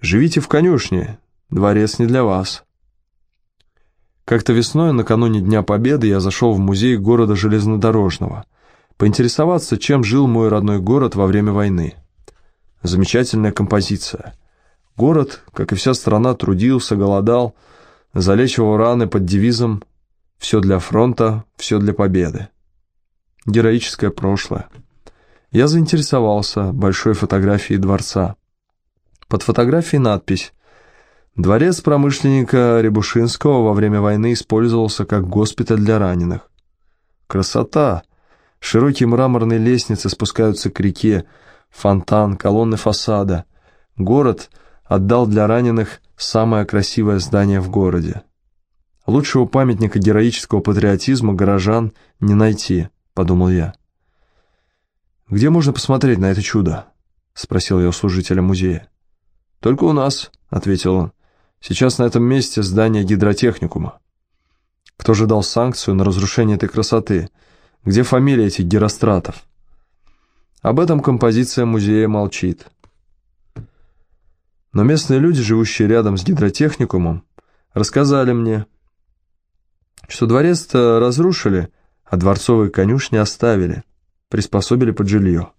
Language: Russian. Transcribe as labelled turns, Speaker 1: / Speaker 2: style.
Speaker 1: Живите в конюшне, дворец не для вас. Как-то весной, накануне Дня Победы, я зашел в музей города железнодорожного, поинтересоваться, чем жил мой родной город во время войны. Замечательная композиция. Город, как и вся страна, трудился, голодал, залечивал раны под девизом «Все для фронта, все для победы». Героическое прошлое. Я заинтересовался большой фотографией дворца. Под фотографией надпись «Дворец промышленника Рябушинского во время войны использовался как госпиталь для раненых». Красота! Широкие мраморные лестницы спускаются к реке, фонтан, колонны фасада. Город отдал для раненых самое красивое здание в городе. Лучшего памятника героического патриотизма горожан не найти, подумал я. «Где можно посмотреть на это чудо?» — спросил я у служителя музея. «Только у нас», — ответил он. «Сейчас на этом месте здание гидротехникума». Кто же дал санкцию на разрушение этой красоты? Где фамилия этих геростратов? Об этом композиция музея молчит. Но местные люди, живущие рядом с гидротехникумом, рассказали мне, что дворец-то разрушили, а дворцовые конюшни оставили, приспособили под жилье.